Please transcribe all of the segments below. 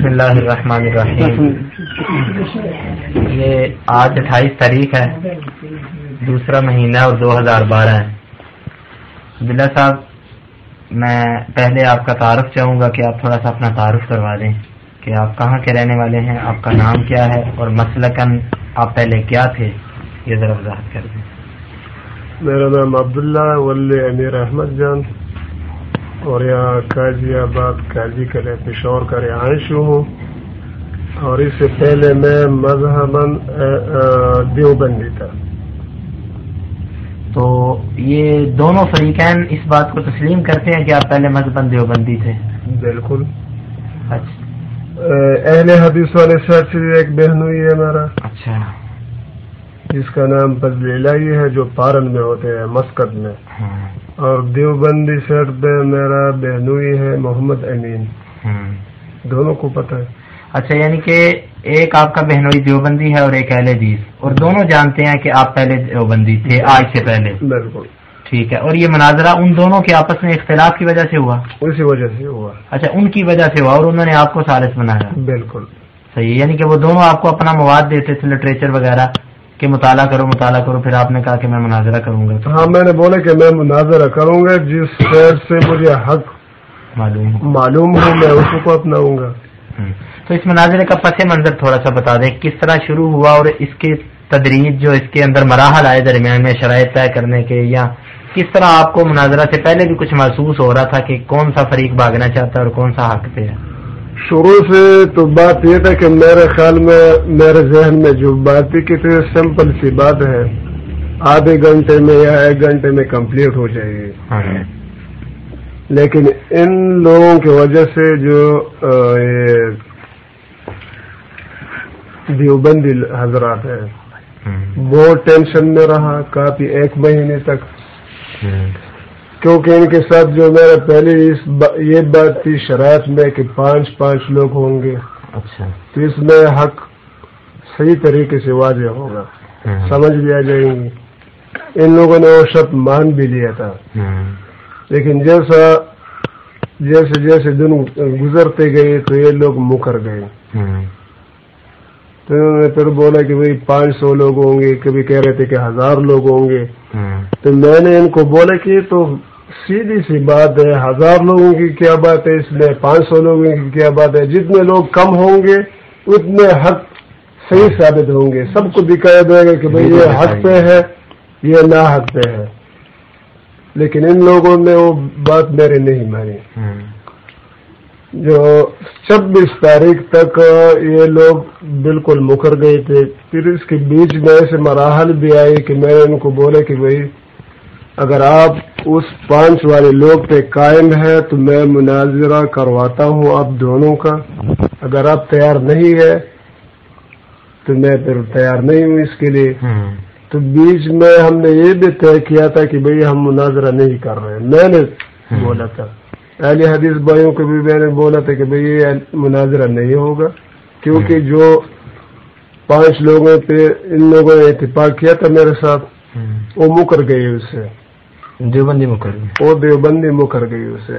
بسم اللہ الرحمن الرحیم۔ یہ آج اٹھائیس تاریخ ہے، دوسرا مہینہ اور دو ہزار بارہ ہے۔ بلا صاحب، میں پہلے آپ کا تعارف چاہوں گا کہ آپ تھوڑا سا اپنا تعارف کروا دیں کہ آپ کہاں کے رہنے والے ہیں، آپ کا نام کیا ہے اور مسلکن آپ پہلے کیا تھے، یہ ذرا وضاحت کر دیں۔ میرا نام عبداللہ ولی امیر احمد جان۔ اور یہاں قاضی آباد قاضی کرے پشور کا رہائش ہوں۔ اور اس سے پہلے میں مذہباً دیوبندی تھا۔ تو یہ دونوں فریقین اس بات کو تسلیم کرتے ہیں کہ آپ پہلے مذہب دیوبندی تھے۔ بالکل۔ اچھا۔ اہل حدیث والے سر سے ایک بہن ہوئی ہے میرا اچھا۔ جس کا نام فضل ہی ہے جو پارن میں ہوتے ہیں مسکت میں۔ ہاں۔ اور دیوبندی سیٹ پہ میرا بہنوئی ہے محمد امین۔ دونوں کو پتہ ہے۔ اچھا یعنی کہ ایک آپ کا بہنوئی دیوبندی ہے اور ایک اہل حدیث۔ اور دونوں جانتے ہیں کہ آپ پہلے دیوبندی تھے آج سے پہلے۔ بالکل۔ ٹھیک ہے۔ اور یہ مناظرہ ان دونوں کے آپس میں اختلاف کی وجہ سے ہوا؟ اسی وجہ سے ہوا۔ اچھا ان کی وجہ سے ہوا اور انہوں نے آپ کو سالس بنایا۔ بالکل۔ صحیح یعنی کہ وہ دونوں آپ کو اپنا مواد دیتے تھے لٹریچر وغیرہ۔ کہ مطالعہ کرو مطالعہ کرو پھر آپ نے کہا کہ میں مناظرہ کروں گا۔ ہاں میں نے بولا کہ میں مناظرہ کروں گا جس شہر سے مجھے حق معلوم معلوم ہو میں اس کو اپناؤں گا۔ تو اس مناظرے کا پس منظر تھوڑا سا بتا دیں کس طرح شروع ہوا اور اس کے تدریج جو اس کے اندر مراحل آئے درمیان میں شرائط طے کرنے کے یا کس طرح آپ کو مناظرہ سے پہلے بھی کچھ محسوس ہو رہا تھا کہ کون سا فریق بھاگنا چاہتا ہے اور کون سا حق پہ ہے؟ شروع سے تو بات یہ تھا کہ میرے خیال میں میرے ذہن میں جو بات تھی کہ سمپل سی بات ہے۔ آدھے گھنٹے میں یا ایک گھنٹے میں کمپلیٹ ہو جائے۔ گی۔ لیکن ان لوگوں کی وجہ سے جو دیوبندی حضرات ہیں۔ بہت ٹینشن میں رہا کافی ایک مہینے تک۔ کیونکہ ان کے ساتھ جو میرا پہلے یہ بات تھی شرائط میں کہ پانچ پانچ لوگ ہوں گے۔ اچھا۔ تو اس میں حق صحیح طریقے سے واضح ہوگا۔ سمجھ بھی آ جائیں گی۔ ان لوگوں نے وہ شب مان بھی لیا تھا۔ لیکن جیسا جیسے جیسے دن گزرتے گئے تو یہ لوگ مکر گئے۔ تو انہوں نے پھر بولا کہ بھائی پانچ سو لوگ ہوں گے۔ کبھی کہہ رہے تھے کہ ہزار لوگ ہوں گے۔ تو میں نے ان کو بولا کہ تو سیدھی سی بات ہے ہزار لوگوں کی کیا بات ہے اس میں پانچ سو لوگوں کی کیا بات ہے۔ جتنے لوگ کم ہوں گے اتنے حق صحیح ثابت ہوں گے۔ سب کو دکھایا جائے گا کہ بھئی یہ حق پہ ہے یہ نا حق پہ ہے۔ لیکن ان لوگوں نے وہ بات میرے نہیں مانی۔ جو چھبیس تاریخ تک یہ لوگ بالکل مکر گئے تھے۔ پھر اس کے بیچ میں ایسے مراحل بھی آئے کہ میں نے ان کو بولے کہ بھائی اگر آپ اس پانچ والے لوگ پہ قائم ہے تو میں مناظرہ کرواتا ہوں آپ دونوں کا۔ اگر آپ تیار نہیں ہے تو میں پھر تیار نہیں ہوں اس کے لیے۔ تو بیچ میں ہم نے یہ بھی طے کیا تھا کہ بھئی ہم مناظرہ نہیں کر رہے میں نے بولا تھا۔ اہل حدیث بھائیوں کو بھی میں نے بولا تھا کہ بھئی یہ مناظرہ نہیں ہوگا۔ کیونکہ جو پانچ لوگوں پہ ان لوگوں نے اتفاق کیا تھا میرے ساتھ وہ مکر گئی اس سے دیوبندی مکر گئی وہ دیوبندی مکر گئی اسے۔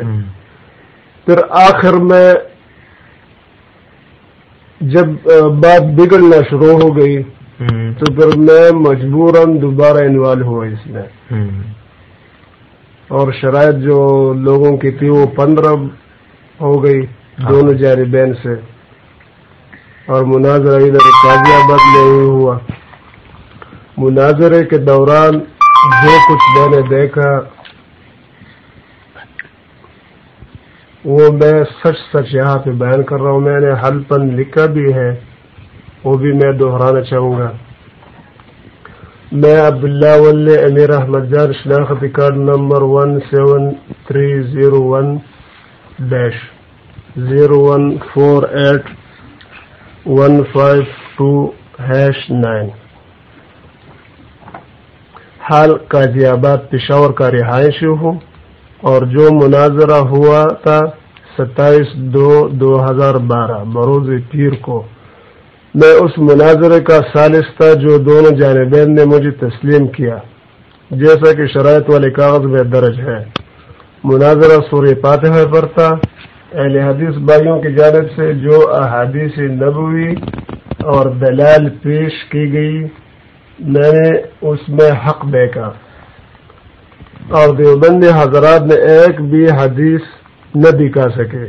پھر آخر میں جب بات بگڑنا شروع ہو گئی تو پھر میں مجبوراً دوبارہ انوالو ہوا اس میں۔ اور شرائط جو لوگوں کی تھی وہ پندرہ ہو گئی دونوں جاری بین سے۔ اور مناظرہ ادھر تازی آباد میں ہی ہوا۔ مناظرے کے دوران جو کچھ میں نے دیکھا، وہ میں سچ سچ یہاں پہ بیان کر رہا ہوں۔ میں نے حل پن لکھا بھی ہے، وہ بھی میں دہرانا چاہوں گا۔ میں عبداللہ ول امیر احمد جان شناختی card number one seven three zero one dash zero one four eight one five two hash nine حال قاضی آباد پشاور کا رہائشی ہوں اور جو مناظرہ ہوا تھا ستائیس دو دو ہزار بارہ بروز پیر کو۔ میں اس مناظرے کا سالس تھا جو دونوں جانبین نے مجھے تسلیم کیا، جیسا کہ شرائط والے کاغذ میں درج ہے۔ مناظرہ سورہ فاتحہ پر تھا۔ اہل حدیث بھائیوں کی جانب سے جو احادیث نبوی اور دلال پیش کی گئی میں نے اس میں حق دیکھا۔ اور دیوبند حضرات نے ایک بھی حدیث نہ دکھا سکے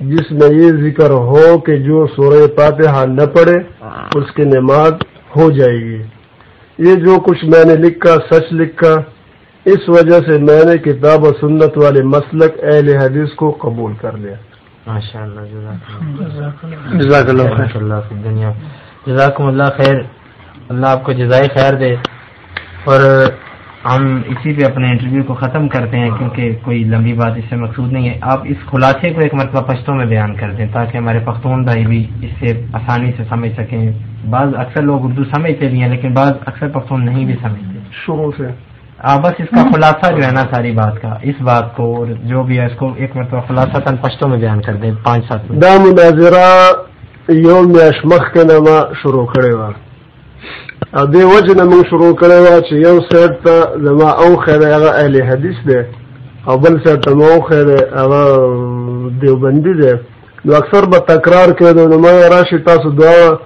جس میں یہ ذکر ہو کہ جو سورہ فاتحہ نہ پڑے اس کی نماز ہو جائے گی۔ یہ جو کچھ میں نے لکھا سچ لکھا اس وجہ سے میں نے کتاب و سنت والے مسلک اہل حدیث کو قبول کر لیا۔ ماشاء اللہ جزاکم اللہ خیر۔ اللہ آپ کو جزائے خیر دے۔ اور ہم اسی پہ اپنے انٹرویو کو ختم کرتے ہیں کیونکہ کوئی لمبی بات اس سے مقصود نہیں ہے۔ آپ اس خلاصے کو ایک مرتبہ پشتوں میں بیان کر دیں تاکہ ہمارے پختون بھائی بھی اس سے آسانی سے سمجھ سکیں۔ بعض اکثر لوگ اردو سمجھتے بھی ہیں لیکن بعض اکثر پختون نہیں بھی سمجھتے۔ شروع سے۔ آپ بس اس کا خلاصہ جو ہے نا ساری بات کا اس بات کو اور جو بھی ہے اس کو ایک مرتبہ خلاصہ تن پشتوں میں بیان کر دیں۔ پانچ سات دام یوم اشمخ کے نامہ شروع کھڑے ہوا دې وجه نه موږ شروع کړی وه چې یو سیټ ته زما اوښی دی هغه اهل حدیث دی او بل سیټ ته مو دی هغه دیوبندي دی نو اکثر به تکرار کېدو نو ما راشي تاسو دواړه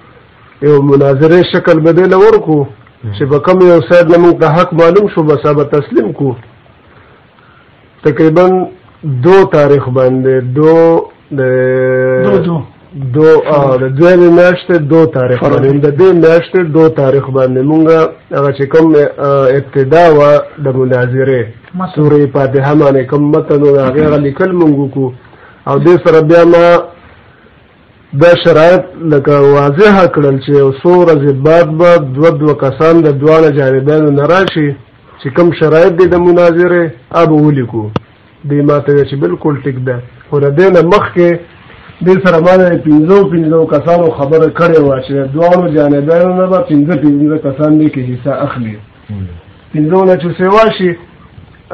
یو مناظرې شکل له ورکو چې به کوم یو سیټ نه موږ حق معلوم شو بس به تسلیم کو تقریباً دو تاریخ باندې دو دو دو دو د دوی میاشتې دو تاریخ باندې. د دې میاشتې دو تاریخ باندې. مونږ هغه چې کوم ابتدا و د مناظره سورې فاتحه باندې کوم متن هغه لیکل مونږ کو او دې سره بیا ما دا شرایط لکه واضح کړل چې څو ورځې بعد به دوه دوه کسان د دواړه جانبانو نه راشي چې کوم شرایط دي د مناظره اب ولیکو. دې ماته چې بالکل ټیک ده. خو د دې مخکې دې سره باندې پنځو پنځو کسانو خبره کړې و چې دوه جانبانو نه به پنځه پنځه کسان دي کې حصہ اخلي پنځو نه چې سیوا شي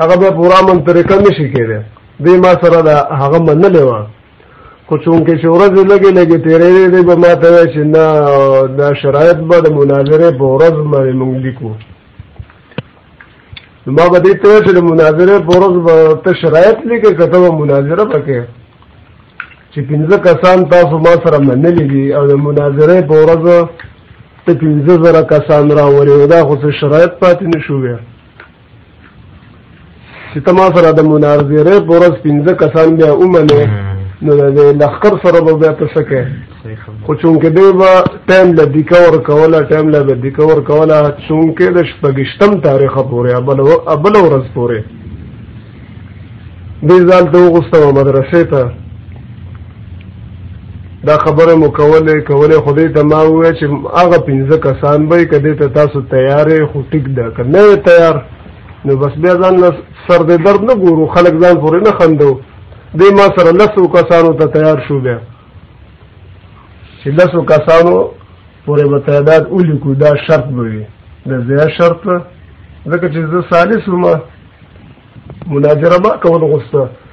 هغه به پورا من طریقه نشي کېده دې ما سره دا هغه منلې و خو چونکې چې ورځ لګې لګې تیرې دې به ما ته چې نه دا شرایط به د مناظرې په ورځ باندې مونږ لیکو ما به دې ته چې د مناظرې په ورځ به ته شرایط لیکې که ته به مناظره پکې چې پنځه کسان تاسو ما سره منلي دي او د مناظرې په ورځ ته پنځه زره کسان راولې دا خو څه شرایط پاتې نه شو بیا. چې ته ما سره د مناظرې په ورځ پنځه کسان بیا ومنې، نو د لښکر سره به بیا ته څه کوې خو چونکې دی به ټایم له دیکه ورکوله ټایم له به دیکه ورکوله چونکې د شپږشتم تاریخه پورې بله ورځ پورې. دې ځال ته وغوستم، مدرسې ته. دا خبره مو کولې کولې خدای ته ما وې چې هغه پنځه کسان به کدی ته تاسو تیارې خو ټیک ده. که نه تیار، نو بس بیا ځان سر دې درد نه ګورو، خلک ځان پورې نه خندو. دې ما سره لسو کسانو ته تیار شو بیا. چې لسو کسانو پورې به تعداد ولیکو، دا شرط به وي. د زیا شرط، ځکه چې زه سالس وم، مناظره ما کول غوسته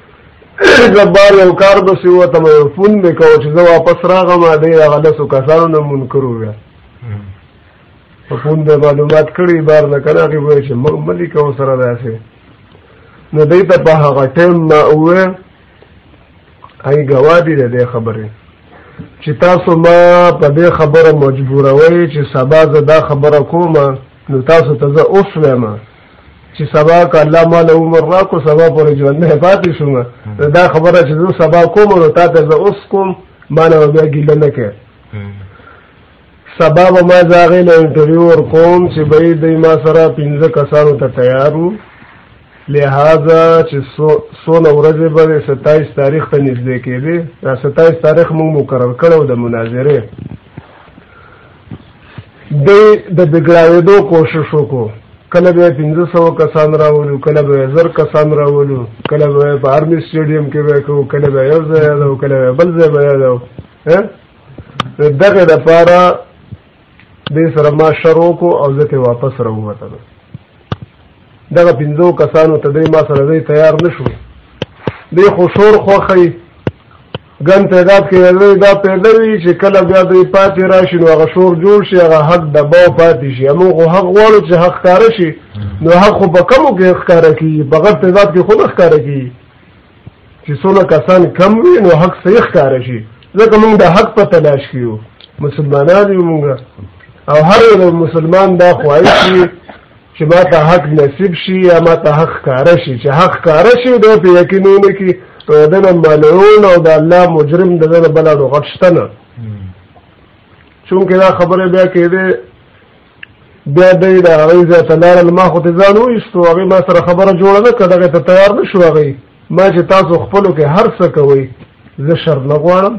جبار یو کار بسی و ته مې فون مې کوه چې زه واپس راغم دی هغه لسو کسانو نه منکر وبیا په فون د معلومات کړي بار نه کنه هغې وایي چې موږ ملي کوو سره داسې نو دی ته په هغه ټایم ما وویل هغې ګواه دي د دې خبرې چې تاسو ما په دې خبره مجبوروئ چې سبا زه دا خبره کوم نو تاسو ته زه اوس وایم چې سبا که الله مال عمر راکو سبا پورې ژوندی پاتې شوم دا خبره چې زه سبا کوم نو تا ته زه اوس کوم ما نه بیا ګیله نه کوې سبا به ما زه هغې له انټرویو ورکوم چې به دوی ما سره پنځه کسانو ته تیار وو لہذا چې څونه ورځې به ستایس تاریخ ته نږدې کېدې دا ستایس تاریخ موږ مقرر کړی د مناظرې دی د بګړاوېدو کوشش وکړو کله به پنځه سوه کسان راولو کله به زر کسان راولو کله به په آرمي سټیډیم کې به کوو کله به یو ځای یادو کله به بل ځای به یادو دغه د دپاره دې سره ما شر وکړو او زه واپس راووتلم دغه پنځو کسانو ته دی ما سره دی تیار نه شو دی خو ګن تعداد کې لري دا پیدا وي چې کله بیا دوی پاتې راشي نو هغه شور جوړ شي هغه حق دباو پاتې شي موږ خو حق غواړو چې حق ښکاره شي نو حق خو په کمو کې ښکاره کېږي په غټ تعداد کې خو نه ښکاره چې څونه کسان کم وي نو حق صحیح ښکاره شي ځکه موږ د حق په تلاش کې یو مسلمانان یو موږ او هر یو مسلمان دا خواهش وي چې ما ته حق نصیب شي یا ما ته حق ښکاره شي چې حق ښکاره شي دا په یقینونه کې نو دنه ملعون او د الله مجرم د دنه بل نو غټ شته نه دا خبره بیا کېده بیا دی د هغې ځای ته ما خو ته ځان وایستو ما سره خبره جوړه نه کړه دغې ته تیار نه شو ما چې تاسو خپلو کې هر څه کوئ زه شر نه غواړم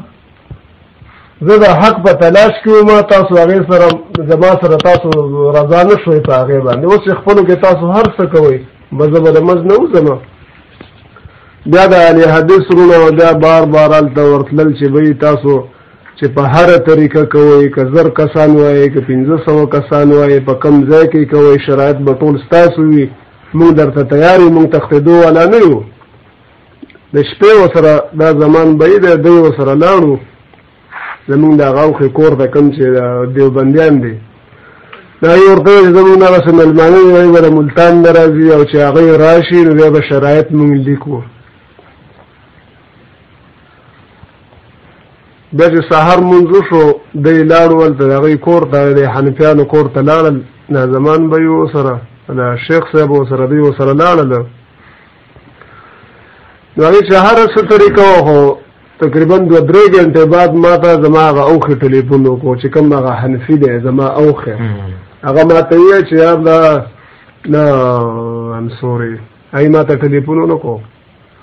زه د حق په تلاش کې ما تاسو هغې سره زما سره تاسو رضا نه شوئ په هغې باندې اوس خپلو کې تاسو هر څه کوئ به زه به د منځ نه وځم بیا د اهل حدیث رونه بیا بار بار هلته ورتلل چې بی تاسو چې په هر طریقه کوئ که زر کسان وایي که پنځه سوه کسان وایي په کم ځای کې کوئ شرایط به ټول ستاسو وي موږ درته تیار یو موږ تښتېدو والا نه یو د شپې ورسره دا زمان به دی دی ورسره لاړو. زمونږ د غوښې کور ته کوم چې دیوبندیان دي دا یې ورته چې زمونږ دغسې مېلمانه وایي به د ملتان نه راځي او چې هغوی راشي نو بیا به شرایط مونږ لیکو. بیا چې سهار مونځ شو دی لاړو هلته د هغوی کور ته د حنفیانو کور ته لاړل. دا زمان به یې ورسره د شیخ صاحب ورسره دوی ورسره لاړل. نو هغې چې هره څه طریقه وه خو تقریباً دو درې غنټې بعد ما ته زما هغه اوښې ټلیفون وکړو چې کوم هغه حنفي دی زما اوښې هغه ما ته ویل چې یار دا نه ام سوري هغې ما ته ټلیفون ونه کړو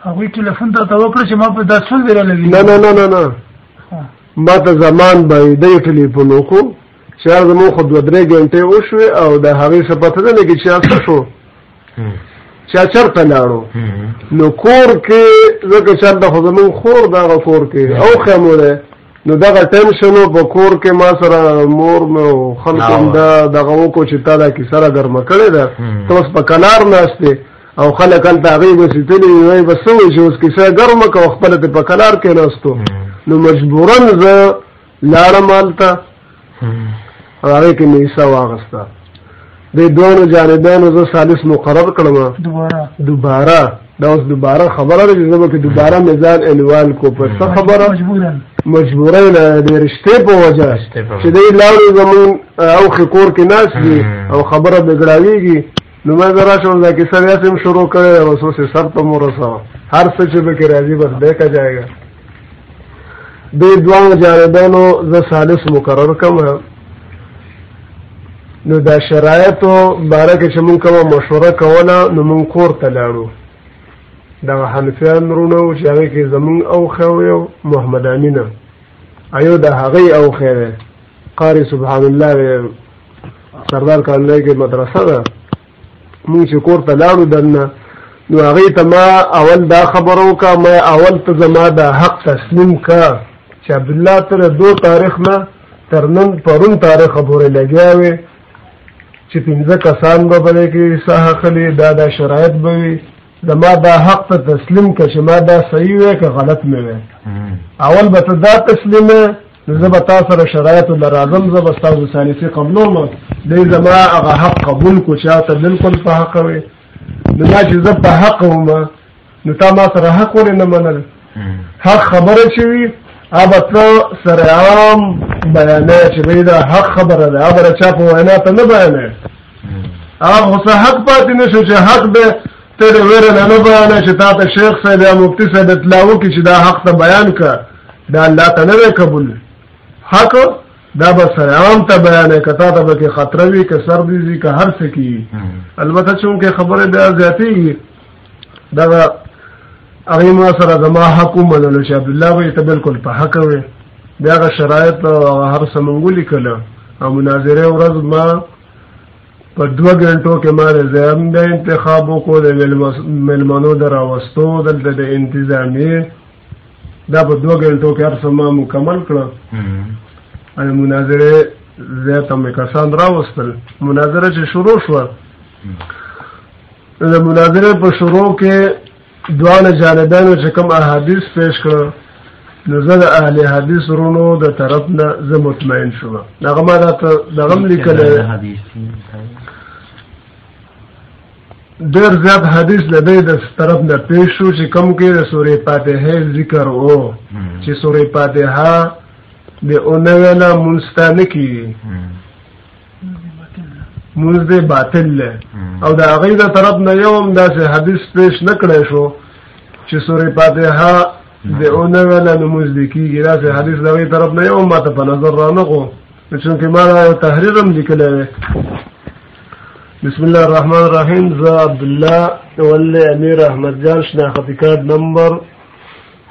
هغوی ټلیفون ته ته وکړه چې ما په دا څول ویرلوي نه نه نه نه نه. ما ته زمان به دی ټلیفون وکړو چې هغه زموږ خو دوه درې غنټې وشوې او د هغې څه پته نه لګي چې څه شو. چا چرته لاړو. نو کور کې ځکه چرته خو زمون خور دغه کور کې. او خمو ده نو دغه ټینشنو په کور کې ما سره مور مې خلکو دا دغه وکړو چې تا دا کیسه ګرمه کړې ده. ته اوس په کلار ناستې او خلک هلته هغې به سیتلي وایي به څه وایي چې اوس کیسه ګرمه که خپله ته په کلار کې ناستو نو مجبورا زه لاړم هلته هغې کې مې حصه واغسته د دوه جانبانو زه ثالث مقرر کړم. دوباره. دوباره. دا اوس دوباره خبره ده چې زه به دوباره میزان انوال کو په څه خبره؟ مجبورا. مجبوره نه د رشتې په وجه. چې دی لاړې زمون او خکور کې ناس دي او خبره نو ما زرا شو دا کیسه بیا سم شروع کړې او سو سه سر ته مورسا هر څه چې به کې راځي بس دیکھا جائے گا د دوه جانبانو زه ثالث مقرر کوم نو دا شرایطو باره کې چې مونږ کومه مشوره کوله، نو مونږ کور ته لاړو. دغه حنفیان رونه و چې هغې کې زمونږ اوښی یو، محمد امینه ایو د هغې اوښی دی. قاری سبحان الله سردار کالنۍ کې مدرسه ده. مونږ چې کور ته لاړو دننه نو هغې ته ما اول دا خبره وکړه ما اول ته زما د حق تسلیم کا چې عبدالله ته د دو تاریخ نه تر نن پرون تاریخ پورې لګیا وي چې پنځه کسان به بلې کې ساه خلی دا دا شرایط به وي زما دا حق ته تسلیم که چې ما دا صحیح وي که غلط مې وي اول به ته دا تسلیم نو زه به تا سره شرایطو له راځم زه به ستاسو ثالثي قبلوم دی زما هغه حق قبول کو چې ته بالکل په حق وي نو ما چې زه په حق وم نو تا ما سره حق ولې نه منل. حق خبره چې وي ابا ته سره عام بیانې چې دا حق خبره ده ابا چا په وینا ته نه بیانې هغه څه حق پاتې نشو چې حق د ویره نه نه بیانې چې تا ته شیخ صاحب یا مفتی صاحب اطلاع وکړي چې دا حق ته بیان کړه دا الله ته نه قبول حق دا به سره عام ته بیانې کتا ته به کې خطر وي که سر دي که هر څه کی البته چونکه خبره بیا زیاتې دا هغه ما سره زما حق ومنلو چې عبد الله به ته بالکل په حق وي. بیا غ شرایط هر سمنګولي کله او مناظره ورځ ما په دوه غنټو کې ما زم د انتخاب کو د ملمنو دراوستو دلته د انتظامی دا په دوه غنټو کې هر سم مکمل کړه ان مناظره زیاته مې کسان راوستل. مناظره چې شروع شو د مناظره په شروع کې دوانه جانبانو چې کوم احادیث پیش کړ نو زه د اهل حدیث رونو د طرف نه زه مطمئن شوم. دغه ما دا دغه لیکل ډېر زیات حدیث د دې د طرف نه پیښ شو چې کوم کې د سورې فاتحه ذکر وو چې سورې فاتحه د اونویلا منستانه کیږي. مونږ دې باطل له او د هغه د طرف نه یو هم داسې حدیث پیش نه کړی شو چې سورې فاتحه د اونویلا نموز دي کیږي داسې حدیث د هغه طرف نه یو هم ماته په نظر رانغو چونکه ما یو تحریر هم لیکلی بسم الله الرحمن الرحیم زه عبد الله ولی امیر احمد جان شناختی کارت نمبر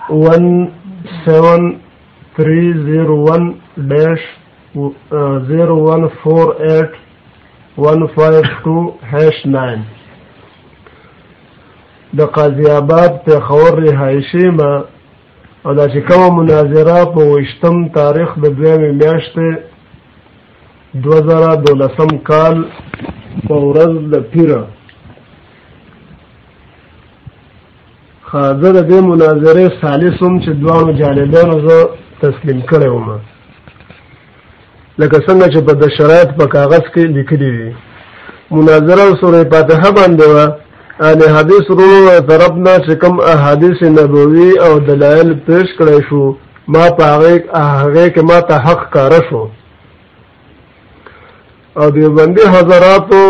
17301 dash 0148 152 hash 9 د قاضی آباد په خور رهایشي ما او دا چې کومه مناظره په وشتم تاریخ د دویمې میاشتې 2012 کال په ورځ د پیره. خاطر د دې مناظره ثالثم چې دوه جانبانو زه تسلیم کړی وم. لکه څنګه چې په د شرایط په کاغذ کې لیکلي دي. مناظره سورې فاتحه باندې و ان حدیث ورو طرف نه چې کوم احادیث نبوي او دلایل پیش کړی شو، ما په هغه هغه کې ما ته حق کار شو. او دیوبندی حضراتو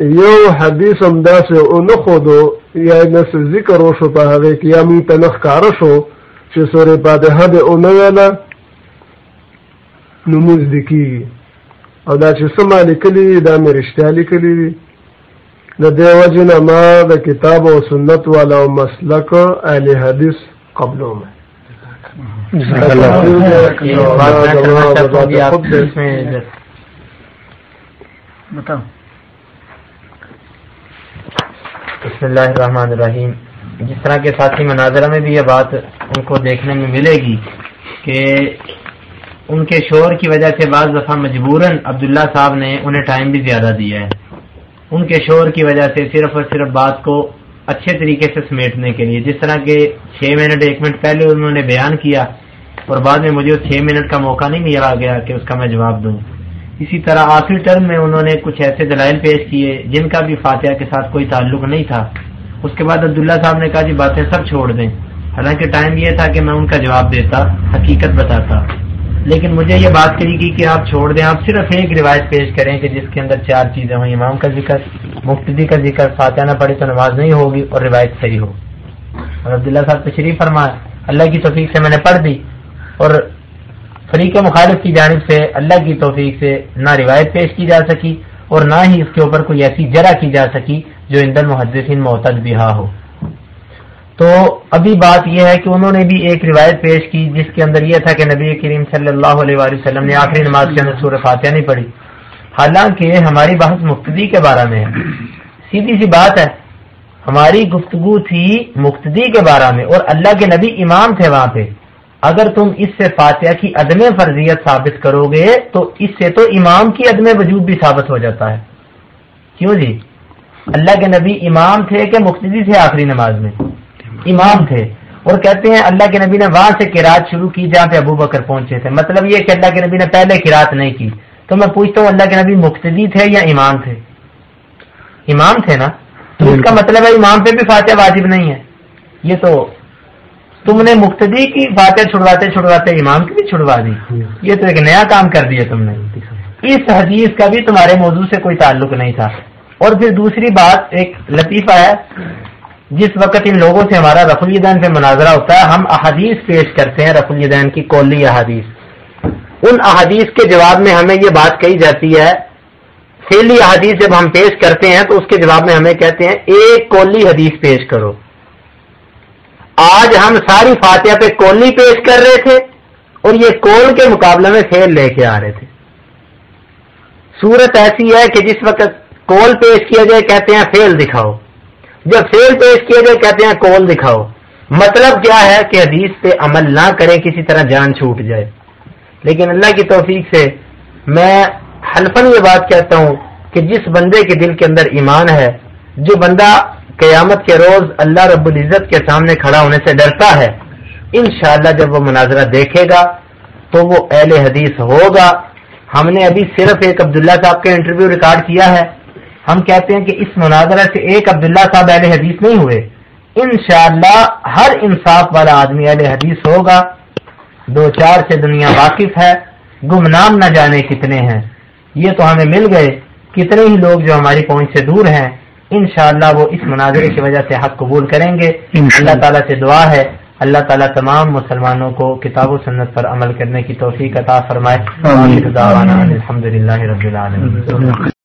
یو حدیث هم داسې اونه خودو یا نس ذکر وشو په هغه کې، یا می ته نخ کار شو چې سورې فاتحه دې اونه ویله. نموز دکی او دا چې سما لیکلي دا مې رښتیا لیکلي دي. د دې وجه نه ما د کتاب او سنت والا او مسلک اهل حدیث قبلوم بسم اللہ الرحمن الرحیم. جس طرح کے ساتھی مناظرہ میں بھی یہ بات ان کو دیکھنے میں ملے گی کہ ان کے شور کی وجہ سے بعض دفعہ مجبوراً عبداللہ صاحب نے انہیں ٹائم بھی زیادہ دیا ہے۔ ان کے شور کی وجہ سے صرف اور صرف بات کو اچھے طریقے سے سمیٹنے کے لیے، جس طرح کے چھ منٹ، ایک منٹ پہلے انہوں نے بیان کیا اور بعد میں مجھے چھ منٹ کا موقع نہیں ملا گیا کہ اس کا میں جواب دوں۔ اسی طرح آخری ٹرم میں انہوں نے کچھ ایسے دلائل پیش کیے جن کا بھی فاتحہ کے ساتھ کوئی تعلق نہیں تھا۔ اس کے بعد عبداللہ صاحب نے کہا جی باتیں سب چھوڑ دیں۔ حالانکہ ٹائم یہ تھا کہ میں ان کا جواب دیتا، حقیقت بتاتا۔ لیکن مجھے یہ بات کری کی کہ آپ چھوڑ دیں، آپ صرف ایک روایت پیش کریں کہ جس کے اندر چار چیزیں ہوں، امام کا ذکر، مفتی کا ذکر، فاتحہ نہ پڑے تو نماز نہیں ہوگی اور روایت صحیح ہو۔ اور عبداللہ صاحب تشریف فرمائے، اللہ کی توفیق سے میں نے پڑھ دی اور فریق مخالف کی جانب سے اللہ کی توفیق سے نہ روایت پیش کی جا سکی اور نہ ہی اس کے اوپر کوئی ایسی جرا کی جا سکی جو اندر محدثین معتد بہا ہو۔ تو ابھی بات یہ ہے کہ انہوں نے بھی ایک روایت پیش کی جس کے اندر یہ تھا کہ نبی کریم صلی اللہ علیہ وسلم نے آخری نماز کے اندر سور فاتحہ نہیں پڑھی۔ حالانکہ ہماری بحث مقتدی کے بارے میں ہے۔ سیدھی سی بات ہے، ہماری گفتگو تھی مقتدی کے بارے میں اور اللہ کے نبی امام تھے وہاں پہ۔ اگر تم اس سے فاتحہ کی عدم فرضیت ثابت کرو گے تو اس سے تو امام کی عدم وجود بھی ثابت ہو جاتا ہے۔ کیوں جی؟ اللہ کے نبی امام تھے کہ مقتدی تھے آخری نماز میں؟ امام تھے اور کہتے ہیں اللہ کے نبی نے وہاں سے کراط شروع کی جہاں پہ ابو بکر پہنچے تھے۔ مطلب یہ کہ اللہ کے نبی نے پہلے کراط نہیں کی۔ تو میں پوچھتا ہوں، اللہ کے نبی مقتدی تھے یا امام تھے؟ امام تھے نا؟ تو اس کا مطلب ہے امام پہ بھی فاتح واجب نہیں ہے۔ یہ تو تم نے مقتدی کی فاتح چھڑواتے چھڑواتے امام کی بھی چھڑوا دی۔ یہ تو ایک نیا کام کر دیا تم نے۔ اس حدیث کا بھی تمہارے موضوع سے کوئی تعلق نہیں تھا۔ اور پھر دوسری بات، ایک لطیفہ ہے۔ جس وقت ان لوگوں سے ہمارا رف الدین پہ مناظرہ ہوتا ہے، ہم احادیث پیش کرتے ہیں رف الدین کی کولی احادیث۔ ان احادیث کے جواب میں ہمیں یہ بات کہی جاتی ہے فیلی احادیث جب ہم پیش کرتے ہیں تو اس کے جواب میں ہمیں کہتے ہیں، ایک کولی حدیث پیش کرو۔ آج ہم ساری فاتحہ پہ کولی پیش کر رہے تھے اور یہ کول کے مقابلے میں فیل لے کے آ رہے تھے۔ صورت ایسی ہے کہ جس وقت کول پیش کیا جائے، کہتے ہیں فیل دکھاؤ۔ جب فیل پیش کیے گئے کہتے ہیں کون دکھاؤ۔ مطلب کیا ہے کہ حدیث پہ عمل نہ کریں کسی طرح جان چھوٹ جائے۔ لیکن اللہ کی توفیق سے میں حلفن یہ بات کہتا ہوں کہ جس بندے کے دل کے اندر ایمان ہے، جو بندہ قیامت کے روز اللہ رب العزت کے سامنے کھڑا ہونے سے ڈرتا ہے، انشاءاللہ جب وہ مناظرہ دیکھے گا تو وہ اہل حدیث ہوگا۔ ہم نے ابھی صرف ایک عبداللہ صاحب کا انٹرویو ریکارڈ کیا ہے۔ ہم کہتے ہیں کہ اس مناظرہ سے ایک عبداللہ صاحب اہل حدیث نہیں ہوئے۔ انشاءاللہ ہر انصاف والا آدمی اہل حدیث ہوگا۔ دو چار سے دنیا واقف ہے۔ گمنام نہ جانے کتنے ہیں۔ یہ تو ہمیں مل گئے۔ کتنے ہی لوگ جو ہماری پہنچ سے دور ہیں۔ انشاءاللہ وہ اس مناظرے کی وجہ سے حق قبول کریں گے۔ اللہ تعالیٰ سے دعا ہے۔ اللہ تعالیٰ تمام مسلمانوں کو کتاب و سنت پر عمل کرنے کی توفیق عطا فرمائے۔ الحمد للہ رب العالمین۔